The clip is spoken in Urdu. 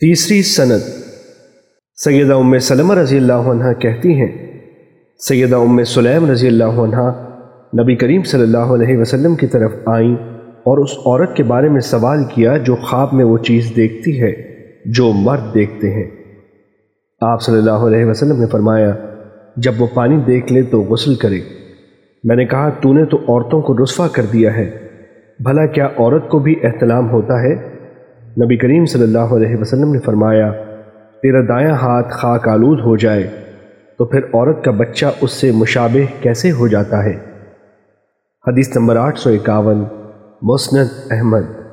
تیسری سند۔ سیدہ ام سلمہ رضی اللہ عنہ کہتی ہیں، سیدہ ام سلیم رضی اللہ عنہ نبی کریم صلی اللہ علیہ وسلم کی طرف آئیں اور اس عورت کے بارے میں سوال کیا جو خواب میں وہ چیز دیکھتی ہے، جو مرد دیکھتے ہیں۔ آپ صلی اللہ علیہ وسلم نے فرمایا، جب وہ پانی دیکھ لے تو غسل کرے۔ میں نے کہا، تو نے تو عورتوں کو رسوا کر دیا ہے۔ بھلا کیا عورت کو بھی احتلام ہوتا ہے؟ نبی کریم صلی اللہ علیہ وسلم نے فرمایا، تیرا دایاں ہاتھ خاک آلود ہو جائے، تو پھر عورت کا بچہ اس سے مشابہ کیسے ہو جاتا ہے؟ حدیث نمبر آٹھ سو اکاون، مسند احمد۔